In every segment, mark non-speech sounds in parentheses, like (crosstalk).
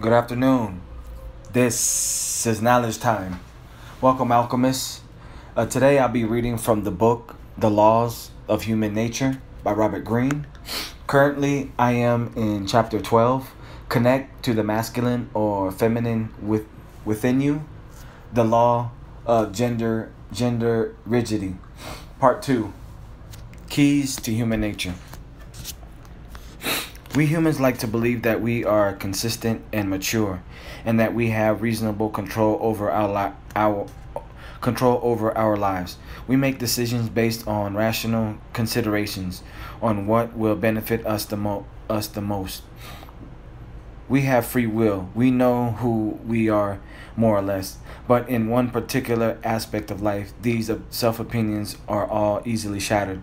Good afternoon. This is knowledge time. Welcome, alchemists. Uh, today I'll be reading from the book The Laws of Human Nature by Robert Greene. Currently, I am in chapter 12 Connect to the Masculine or Feminine with, Within You, The Law of Gender, gender Rigidity. Part 2 Keys to Human Nature. We humans like to believe that we are consistent and mature, and that we have reasonable control over our li- our control over our lives. We make decisions based on rational considerations on what will benefit us the mo- us the most. We have free will. We know who we are more or less, but in one particular aspect of life, these self opinions are all easily shattered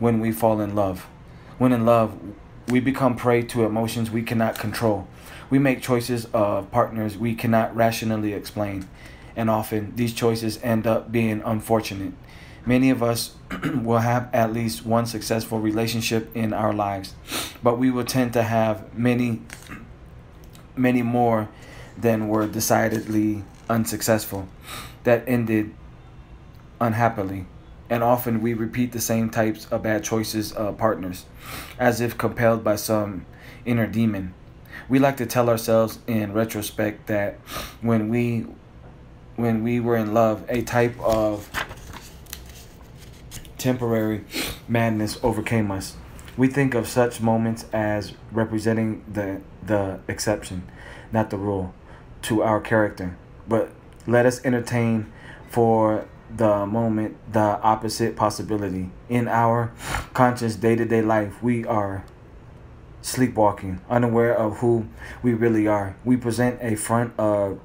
when we fall in love. When in love, we become prey to emotions we cannot control. We make choices of partners we cannot rationally explain, and often these choices end up being unfortunate. Many of us (clears throat) will have at least one successful relationship in our lives, but we will tend to have many, (clears throat) many more than were decidedly unsuccessful that ended unhappily and often we repeat the same types of bad choices of partners, as if compelled by some inner demon. We like to tell ourselves in retrospect that when we when we were in love, a type of temporary madness overcame us. We think of such moments as representing the the exception, not the rule, to our character. But let us entertain for the moment the opposite possibility. In our conscious day to day life, we are sleepwalking, unaware of who we really are. We present a front of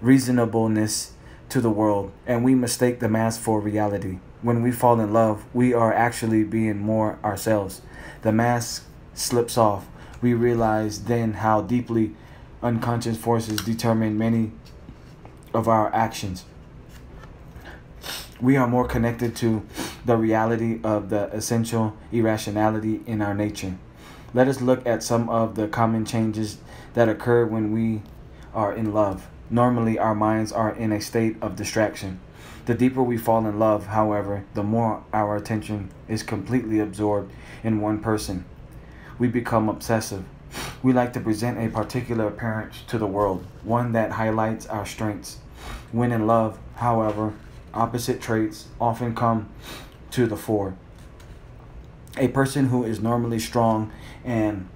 reasonableness to the world, and we mistake the mask for reality. When we fall in love, we are actually being more ourselves. The mask slips off. We realize then how deeply unconscious forces determine many of our actions we are more connected to the reality of the essential irrationality in our nature. Let us look at some of the common changes that occur when we are in love. Normally, our minds are in a state of distraction. The deeper we fall in love, however, the more our attention is completely absorbed in one person. We become obsessive. We like to present a particular appearance to the world, one that highlights our strengths. When in love, however, opposite traits often come to the fore. A person who is normally strong and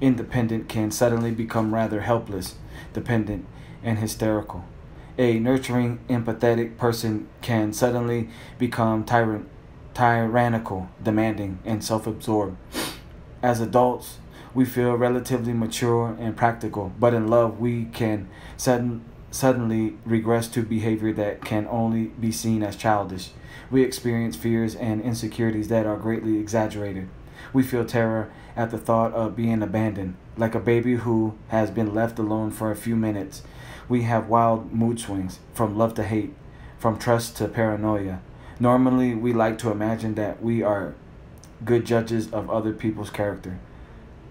independent can suddenly become rather helpless, dependent, and hysterical. A nurturing, empathetic person can suddenly become tyrant, tyrannical, demanding, and self absorbed. As adults, we feel relatively mature and practical, but in love, we can sudden, suddenly regress to behavior that can only be seen as childish. We experience fears and insecurities that are greatly exaggerated. We feel terror at the thought of being abandoned, like a baby who has been left alone for a few minutes. We have wild mood swings, from love to hate, from trust to paranoia. Normally, we like to imagine that we are good judges of other people's character.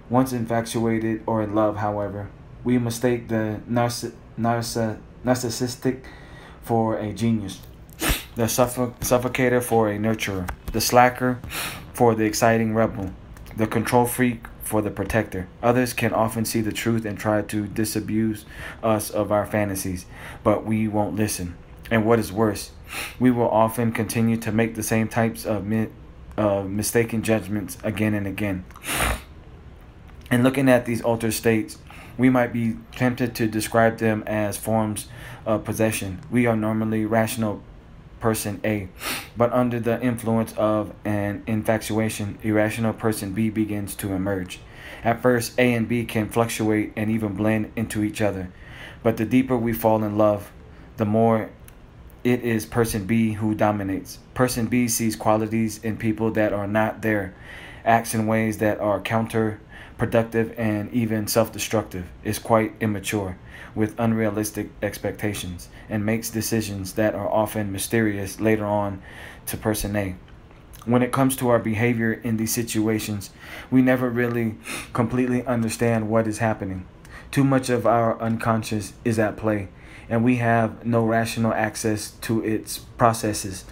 Once infatuated or in love, however, we mistake the narciss- narciss- narcissistic for a genius, the suffoc- suffocator for a nurturer, the slacker for the exciting rebel, the control freak for the protector. Others can often see the truth and try to disabuse us of our fantasies, but we won't listen. And what is worse, we will often continue to make the same types of mi- uh, mistaken judgments again and again. And looking at these altered states, we might be tempted to describe them as forms of possession. We are normally rational person A, but under the influence of an infatuation, irrational person B begins to emerge. At first, A and B can fluctuate and even blend into each other, but the deeper we fall in love, the more it is person B who dominates. Person B sees qualities in people that are not there, acts in ways that are counter productive, and even self destructive, is quite immature, with unrealistic expectations, and makes decisions that are often mysterious later on to person A. When it comes to our behavior in these situations, we never really completely understand what is happening. Too much of our unconscious is at play, and we have no rational access to its processes.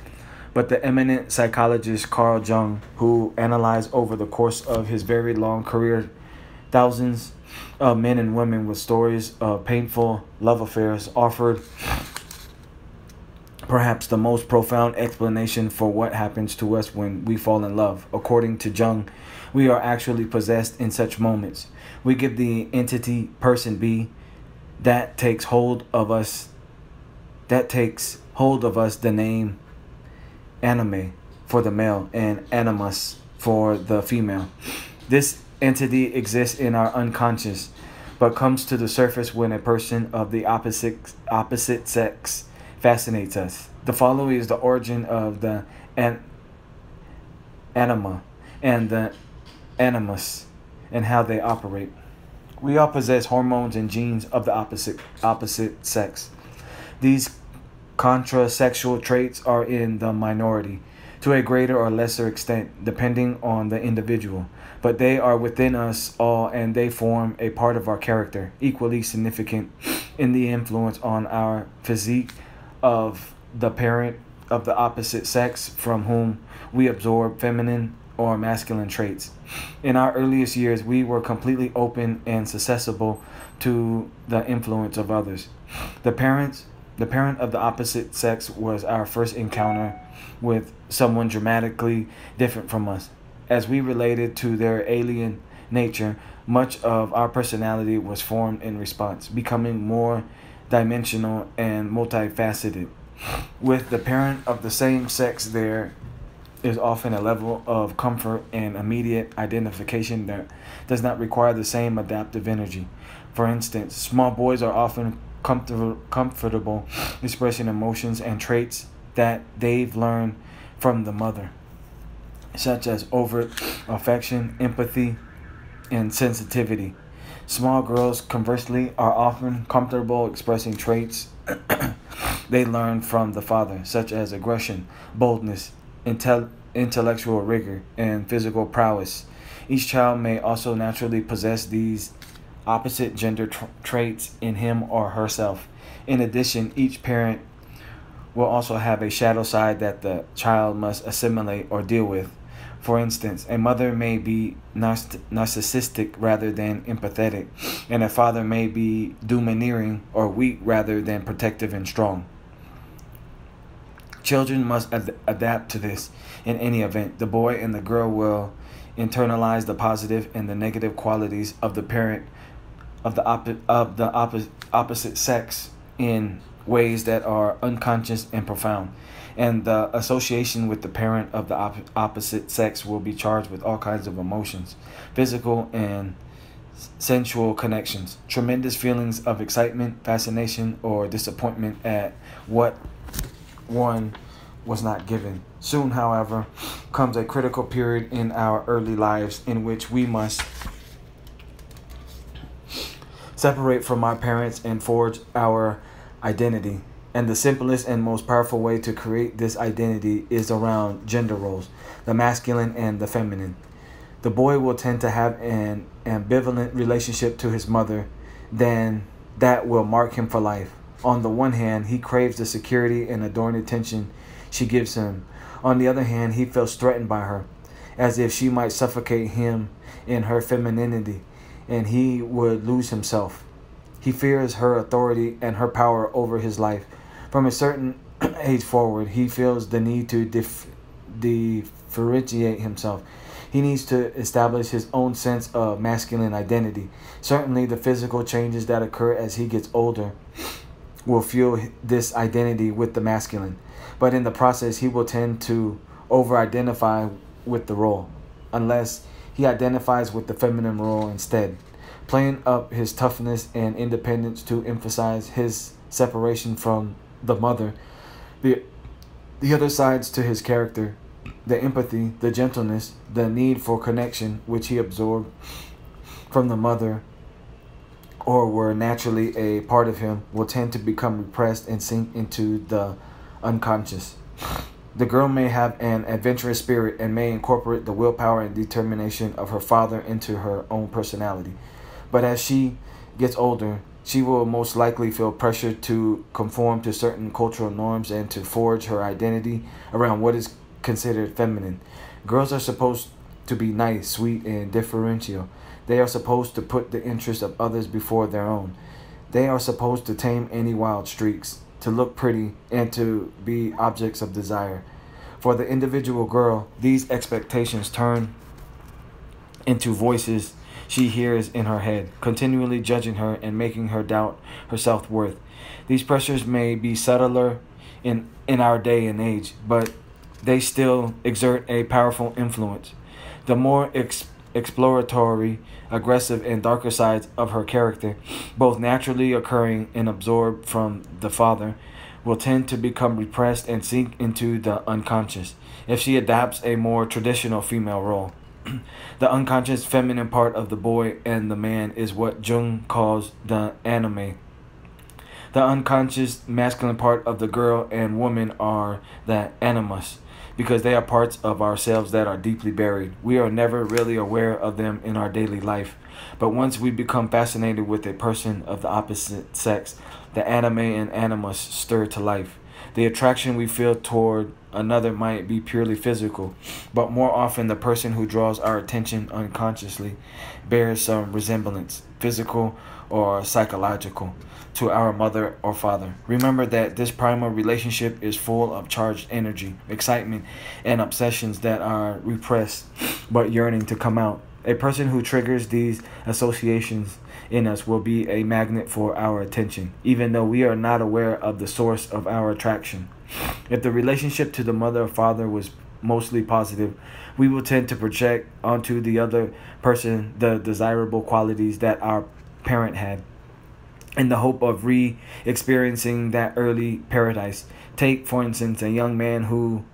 But the eminent psychologist Carl Jung, who analyzed over the course of his very long career thousands of men and women with stories of painful love affairs, offered perhaps the most profound explanation for what happens to us when we fall in love. According to Jung, we are actually possessed in such moments. We give the entity person B that takes hold of us that takes hold of us the name anima for the male and animus for the female. This entity exists in our unconscious but comes to the surface when a person of the opposite opposite sex fascinates us. The following is the origin of the an, anima and the animus and how they operate. We all possess hormones and genes of the opposite opposite sex. These contrasexual traits are in the minority to a greater or lesser extent depending on the individual, but they are within us all and they form a part of our character, equally significant in the influence on our physique of the parent of the opposite sex from whom we absorb feminine or masculine traits. In our earliest years, we were completely open and susceptible to the influence of others. The parents, the parent of the opposite sex was our first encounter with someone dramatically different from us. As we related to their alien nature, much of our personality was formed in response, becoming more dimensional and multifaceted. With the parent of the same sex, there is often a level of comfort and immediate identification that does not require the same adaptive energy. For instance, small boys are often comfortable, comfortable expressing emotions and traits that they've learned from the mother, such as overt affection, empathy, and sensitivity. Small girls, conversely, are often comfortable expressing traits (coughs) they learn from the father, such as aggression, boldness, intel- intellectual rigor, and physical prowess. Each child may also naturally possess these opposite gender tra- traits in him or herself. In addition, each parent will also have a shadow side that the child must assimilate or deal with. For instance, a mother may be narcissistic rather than empathetic, and a father may be domineering or weak rather than protective and strong. Children must ad- adapt to this in any event. The boy and the girl will internalize the positive and the negative qualities of the parent of the op- of the op- opposite sex in ways that are unconscious and profound and the association with the parent of the op- opposite sex will be charged with all kinds of emotions, physical and sensual connections, tremendous feelings of excitement, fascination, or disappointment at what one was not given. Soon, however, comes a critical period in our early lives in which we must separate from our parents and forge our identity and the simplest and most powerful way to create this identity is around gender roles, the masculine and the feminine. The boy will tend to have an ambivalent relationship to his mother, then that will mark him for life. On the one hand, he craves the security and adoring attention she gives him. On the other hand, he feels threatened by her, as if she might suffocate him in her femininity, and he would lose himself. He fears her authority and her power over his life from a certain (clears throat) age forward, he feels the need to dif- differentiate himself. He needs to establish his own sense of masculine identity. Certainly, the physical changes that occur as he gets older will fuel this identity with the masculine. But in the process, he will tend to over identify with the role, unless he identifies with the feminine role instead, playing up his toughness and independence to emphasize his separation from the mother, the the other sides to his character, the empathy, the gentleness, the need for connection which he absorbed from the mother or were naturally a part of him will tend to become repressed and sink into the unconscious. The girl may have an adventurous spirit and may incorporate the willpower and determination of her father into her own personality. But as she gets older, she will most likely feel pressure to conform to certain cultural norms and to forge her identity around what is considered feminine. Girls are supposed to be nice, sweet, and differential. They are supposed to put the interests of others before their own. They are supposed to tame any wild streaks, to look pretty, and to be objects of desire. For the individual girl, these expectations turn into voices she hears in her head, continually judging her and making her doubt her self worth. These pressures may be subtler in, in our day and age, but they still exert a powerful influence. The more ex- exploratory, aggressive, and darker sides of her character, both naturally occurring and absorbed from the father, will tend to become repressed and sink into the unconscious if she adapts a more traditional female role. (clears throat) the unconscious feminine part of the boy and the man is what Jung calls the anima. The unconscious masculine part of the girl and woman are the animus, because they are parts of ourselves that are deeply buried. We are never really aware of them in our daily life. But once we become fascinated with a person of the opposite sex, the anima and animus stir to life. The attraction we feel toward another might be purely physical, but more often the person who draws our attention unconsciously bears some resemblance, physical or psychological, to our mother or father. Remember that this primal relationship is full of charged energy, excitement, and obsessions that are repressed but yearning to come out. A person who triggers these associations in us will be a magnet for our attention, even though we are not aware of the source of our attraction. If the relationship to the mother or father was mostly positive, we will tend to project onto the other person the desirable qualities that our parent had in the hope of re experiencing that early paradise. Take, for instance, a young man who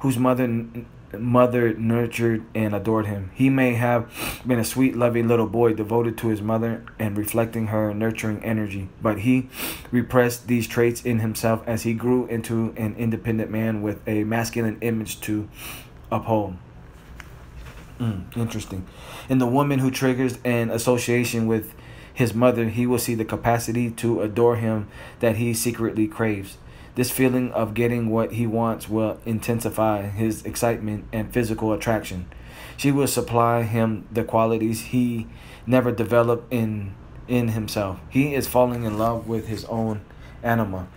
whose mother mother nurtured and adored him. He may have been a sweet, loving little boy devoted to his mother and reflecting her nurturing energy, but he repressed these traits in himself as he grew into an independent man with a masculine image to uphold. Mm, interesting. In the woman who triggers an association with his mother, he will see the capacity to adore him that he secretly craves. This feeling of getting what he wants will intensify his excitement and physical attraction. She will supply him the qualities he never developed in in himself. He is falling in love with his own anima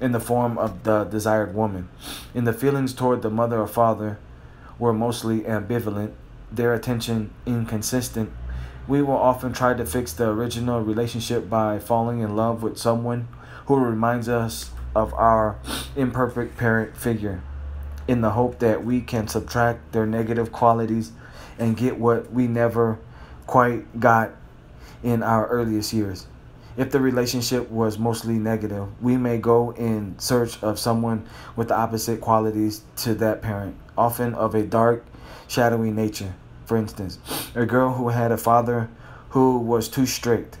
in the form of the desired woman. In the feelings toward the mother or father were mostly ambivalent, their attention inconsistent. We will often try to fix the original relationship by falling in love with someone who reminds us of our imperfect parent figure in the hope that we can subtract their negative qualities and get what we never quite got in our earliest years. If the relationship was mostly negative, we may go in search of someone with the opposite qualities to that parent, often of a dark, shadowy nature. For instance, a girl who had a father who was too strict,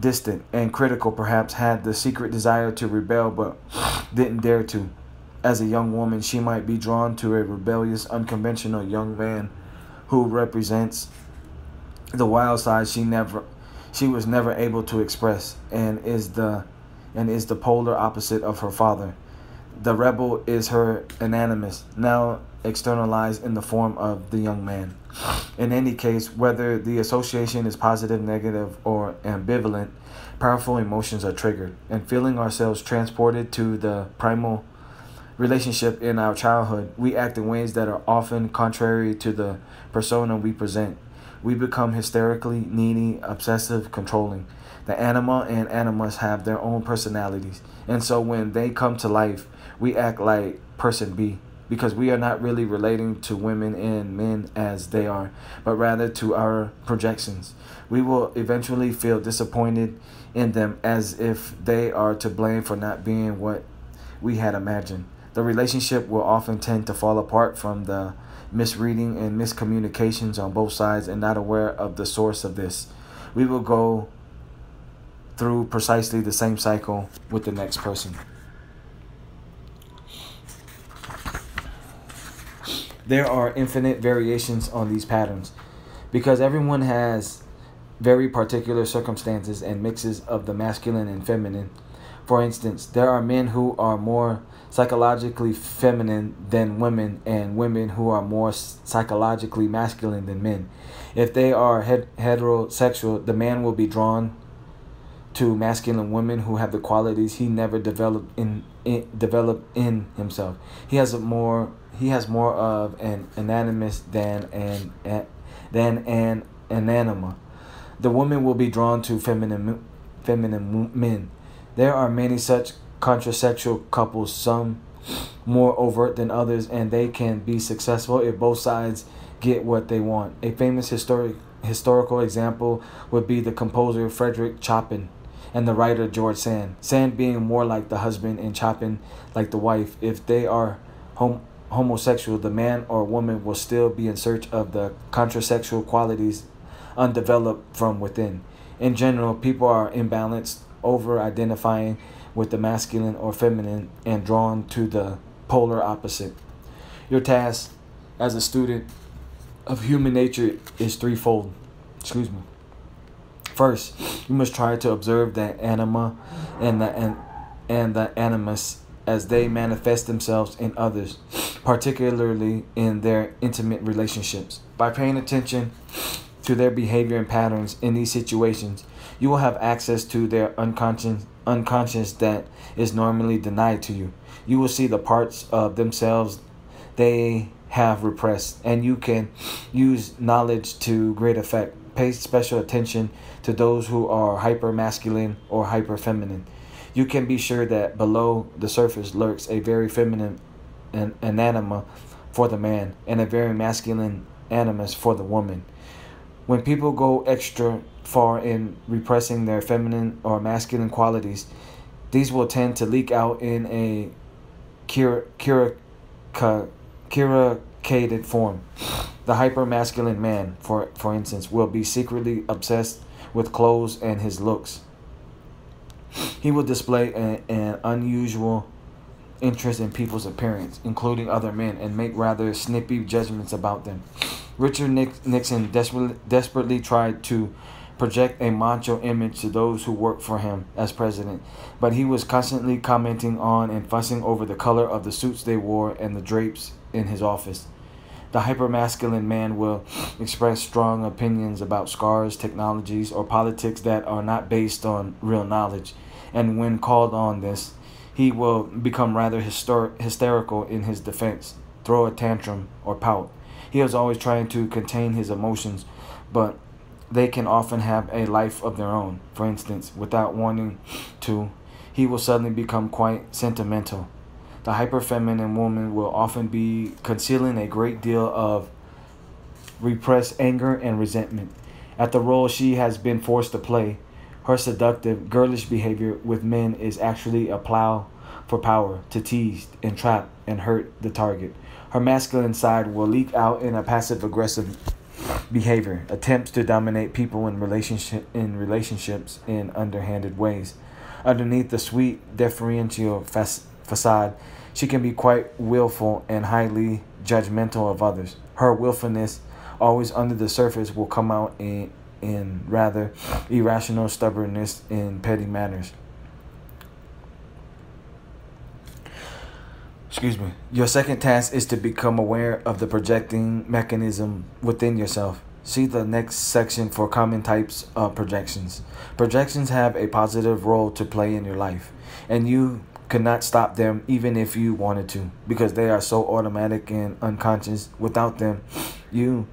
distant and critical, perhaps had the secret desire to rebel but (sighs) didn't dare to. As a young woman, she might be drawn to a rebellious, unconventional young man who represents the wild side she never she was never able to express and is the and is the polar opposite of her father. The rebel is her animus, now externalized in the form of the young man. In any case, whether the association is positive, negative, or ambivalent, powerful emotions are triggered, and feeling ourselves transported to the primal relationship in our childhood, we act in ways that are often contrary to the persona we present. We become hysterically needy, obsessive, controlling. The anima and animus have their own personalities, and so when they come to life, we act like person B because we are not really relating to women and men as they are, but rather to our projections. We will eventually feel disappointed in them as if they are to blame for not being what we had imagined. The relationship will often tend to fall apart from the misreading and miscommunications on both sides and not aware of the source of this. We will go through precisely the same cycle with the next person. There are infinite variations on these patterns because everyone has very particular circumstances and mixes of the masculine and feminine. For instance, there are men who are more psychologically feminine than women, and women who are more psychologically masculine than men. If they are heterosexual, the man will be drawn to masculine women who have the qualities he never developed in, in developed in himself. He has a more he has more of an animus than an, an than an anima. The woman will be drawn to feminine feminine men. There are many such contrasexual couples, some more overt than others, and they can be successful if both sides get what they want. A famous historic historical example would be the composer Frederick Chopin and the writer George Sand. Sand being more like the husband and Chopin like the wife. If they are hom- homosexual, the man or woman will still be in search of the contrasexual qualities undeveloped from within. In general, people are imbalanced, over identifying with the masculine or feminine, and drawn to the polar opposite. Your task as a student of human nature is threefold. Excuse me. First, you must try to observe the anima and the and, and the animus as they manifest themselves in others, particularly in their intimate relationships. By paying attention to their behavior and patterns in these situations, you will have access to their unconscious unconscious that is normally denied to you. You will see the parts of themselves they have repressed, and you can use knowledge to great effect pay special attention to those who are hyper masculine or hyper feminine. You can be sure that below the surface lurks a very feminine an, an anima for the man and a very masculine animus for the woman. When people go extra far in repressing their feminine or masculine qualities, these will tend to leak out in a cura, cura, form. The hyper-masculine man, for, for instance, will be secretly obsessed with clothes and his looks. He will display an, an unusual interest in people's appearance, including other men, and make rather snippy judgments about them. Richard Nixon desperately, desperately tried to project a macho image to those who worked for him as president, but he was constantly commenting on and fussing over the color of the suits they wore and the drapes in his office. The hypermasculine man will express strong opinions about scars, technologies, or politics that are not based on real knowledge. And when called on this, he will become rather hyster- hysterical in his defense, throw a tantrum, or pout. He is always trying to contain his emotions, but they can often have a life of their own. For instance, without wanting to, he will suddenly become quite sentimental the hyperfeminine woman will often be concealing a great deal of repressed anger and resentment at the role she has been forced to play. Her seductive, girlish behavior with men is actually a plow for power to tease, entrap, and hurt the target. Her masculine side will leak out in a passive aggressive behavior, attempts to dominate people in relationship in relationships in underhanded ways. Underneath the sweet deferential facade she can be quite willful and highly judgmental of others. Her willfulness, always under the surface, will come out in, in rather irrational stubbornness in petty matters. Excuse me. Your second task is to become aware of the projecting mechanism within yourself. See the next section for common types of projections. Projections have a positive role to play in your life, and you could not stop them even if you wanted to because they are so automatic and unconscious. Without them, you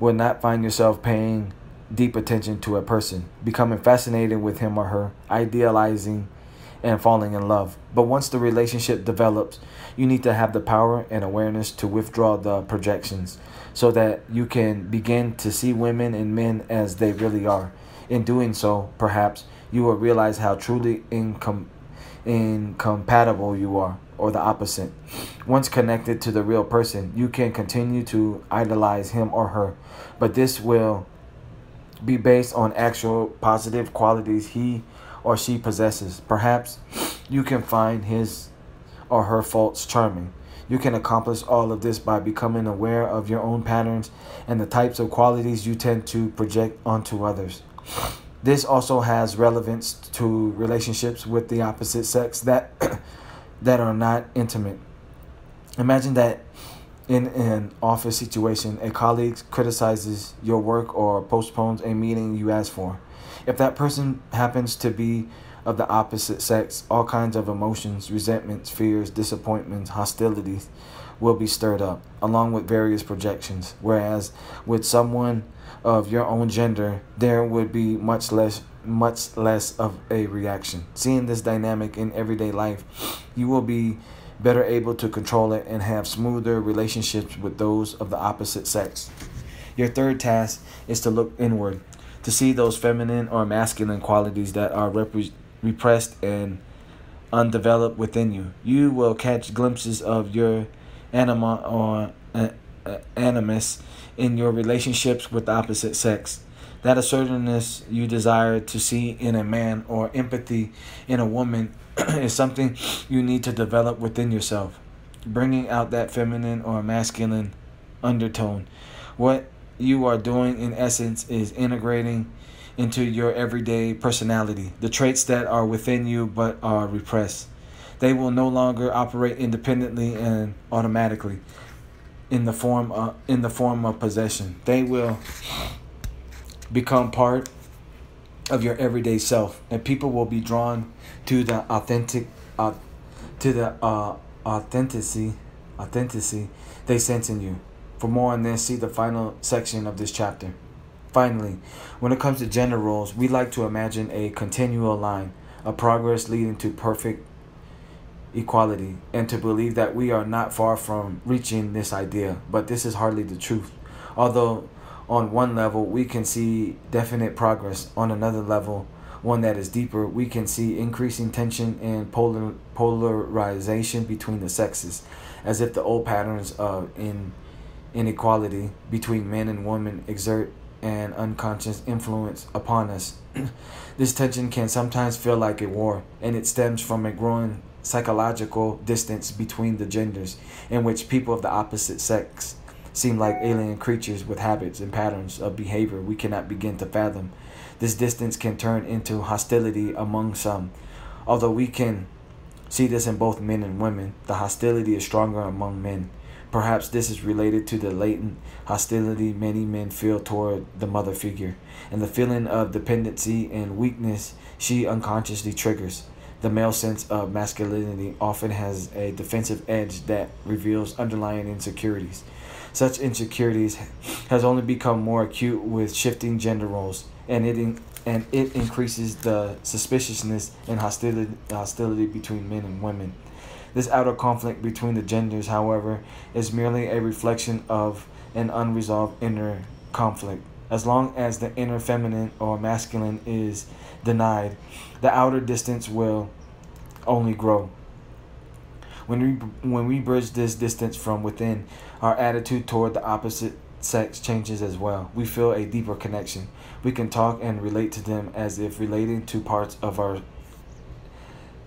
will not find yourself paying deep attention to a person, becoming fascinated with him or her, idealizing and falling in love. But once the relationship develops, you need to have the power and awareness to withdraw the projections so that you can begin to see women and men as they really are. In doing so, perhaps you will realize how truly incom- incompatible you are, or the opposite. Once connected to the real person, you can continue to idolize him or her, but this will be based on actual positive qualities he or she possesses. Perhaps you can find his or her faults charming. You can accomplish all of this by becoming aware of your own patterns and the types of qualities you tend to project onto others. This also has relevance to relationships with the opposite sex that (clears throat) that are not intimate. Imagine that in an office situation, a colleague criticizes your work or postpones a meeting you asked for. If that person happens to be of the opposite sex, all kinds of emotions, resentments, fears, disappointments, hostilities will be stirred up, along with various projections. Whereas with someone of your own gender, there would be much less much less of a reaction. Seeing this dynamic in everyday life, you will be better able to control it and have smoother relationships with those of the opposite sex. Your third task is to look inward, to see those feminine or masculine qualities that are rep- repressed and undeveloped within you. You will catch glimpses of your anima or uh, animus in your relationships with the opposite sex. That assertiveness you desire to see in a man or empathy in a woman (clears throat) is something you need to develop within yourself, bringing out that feminine or masculine undertone. What you are doing in essence is integrating into your everyday personality the traits that are within you but are repressed. They will no longer operate independently and automatically in the form of, in the form of possession. They will become part of your everyday self, and people will be drawn to the authentic, uh, to the uh, authenticity, authenticity they sense in you. For more on this, see the final section of this chapter. Finally, when it comes to gender roles, we like to imagine a continual line a progress leading to perfect equality and to believe that we are not far from reaching this idea, but this is hardly the truth. Although on one level we can see definite progress, on another level, one that is deeper, we can see increasing tension and polar, polarization between the sexes, as if the old patterns of in, inequality between men and women exert an unconscious influence upon us. (clears throat) this tension can sometimes feel like a war, and it stems from a growing psychological distance between the genders, in which people of the opposite sex seem like alien creatures with habits and patterns of behavior we cannot begin to fathom. This distance can turn into hostility among some. Although we can see this in both men and women, the hostility is stronger among men. Perhaps this is related to the latent hostility many men feel toward the mother figure and the feeling of dependency and weakness she unconsciously triggers. The male sense of masculinity often has a defensive edge that reveals underlying insecurities. Such insecurities has only become more acute with shifting gender roles, and it in, and it increases the suspiciousness and hostility hostility between men and women. This outer conflict between the genders, however, is merely a reflection of an unresolved inner conflict. As long as the inner feminine or masculine is denied, the outer distance will only grow. When we when we bridge this distance from within, our attitude toward the opposite sex changes as well. We feel a deeper connection. We can talk and relate to them as if relating to parts of our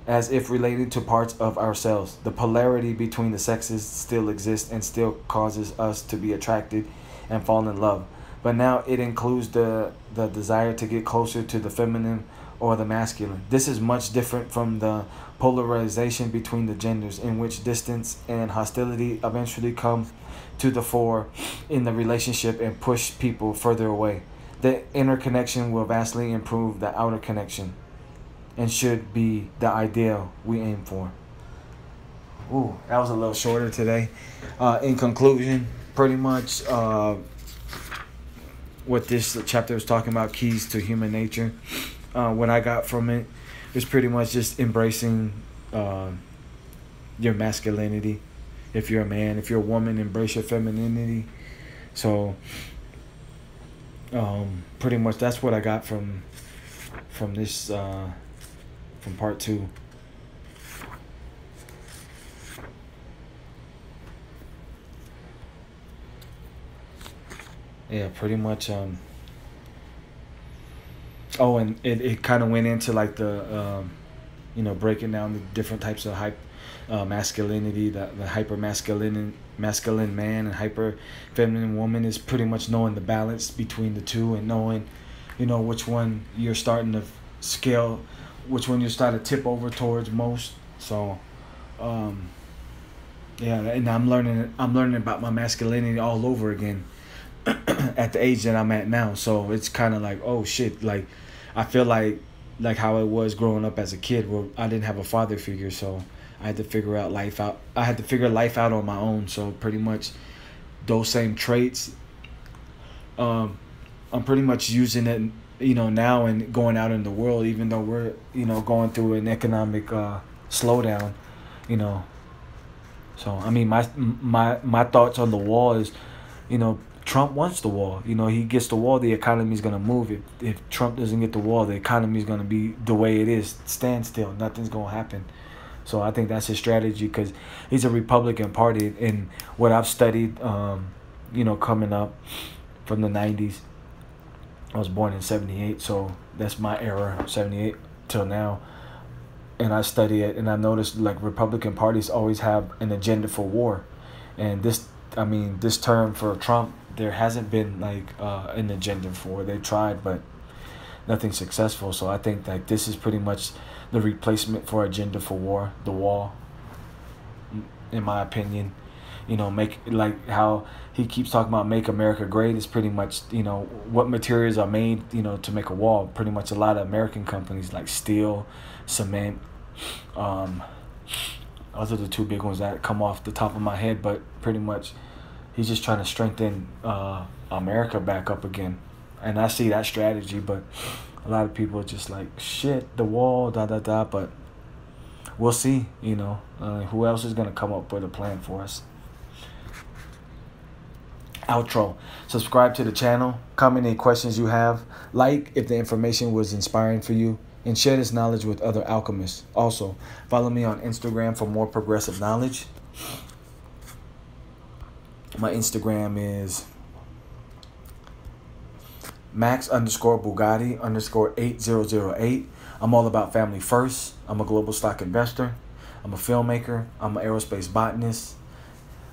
as if relating to parts of ourselves. The polarity between the sexes still exists and still causes us to be attracted and fall in love. But now it includes the the desire to get closer to the feminine or the masculine. This is much different from the polarization between the genders, in which distance and hostility eventually come to the fore in the relationship and push people further away. The inner connection will vastly improve the outer connection and should be the ideal we aim for. Ooh, that was a little shorter today. Uh, in conclusion, pretty much uh, what this chapter was talking about keys to human nature. Uh, what I got from it is pretty much just embracing uh, your masculinity. If you're a man, if you're a woman, embrace your femininity. So, um, pretty much that's what I got from from this uh, from part two. Yeah, pretty much. Um, oh, and it, it kind of went into like the, um, you know, breaking down the different types of hype, uh, masculinity, the, the hyper masculine masculine man and hyper feminine woman is pretty much knowing the balance between the two and knowing you know which one you're starting to scale, which one you're starting to tip over towards most. So, um, yeah, and I'm learning. I'm learning about my masculinity all over again (clears throat) at the age that I'm at now. So it's kind of like, oh shit, like I feel like like how it was growing up as a kid where I didn't have a father figure, so I had to figure out life out. I had to figure life out on my own. So pretty much those same traits um I'm pretty much using it you know now and going out in the world even though we're you know going through an economic uh slowdown, you know. So I mean my my my thoughts on the wall is, you know, Trump wants the wall. You know, he gets the wall, the economy's gonna move. If if Trump doesn't get the wall, the economy's gonna be the way it is, standstill. Nothing's gonna happen. So I think that's his strategy because he's a Republican Party, and what I've studied, um, you know, coming up from the '90s. I was born in '78, so that's my era, '78 till now. And I study it, and I noticed like Republican parties always have an agenda for war, and this, I mean, this term for Trump there hasn't been like uh, an agenda for. They tried, but nothing successful. So I think like this is pretty much the replacement for agenda for war, the wall. In my opinion, you know, make like how he keeps talking about make America great is pretty much you know what materials are made you know to make a wall. Pretty much a lot of American companies like steel, cement. Um, those are the two big ones that come off the top of my head, but pretty much he's just trying to strengthen uh, America back up again. And I see that strategy, but a lot of people are just like, shit, the wall, da da da. But we'll see, you know. Uh, who else is going to come up with a plan for us? Outro. Subscribe to the channel. Comment any questions you have. Like if the information was inspiring for you. And share this knowledge with other alchemists. Also, follow me on Instagram for more progressive knowledge. My Instagram is max underscore Bugatti underscore 8008. I'm all about family first. I'm a global stock investor. I'm a filmmaker. I'm an aerospace botanist.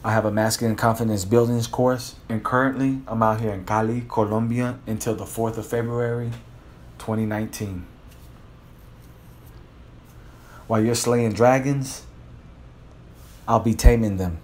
I have a masculine confidence buildings course. And currently, I'm out here in Cali, Colombia until the 4th of February, 2019. While you're slaying dragons, I'll be taming them.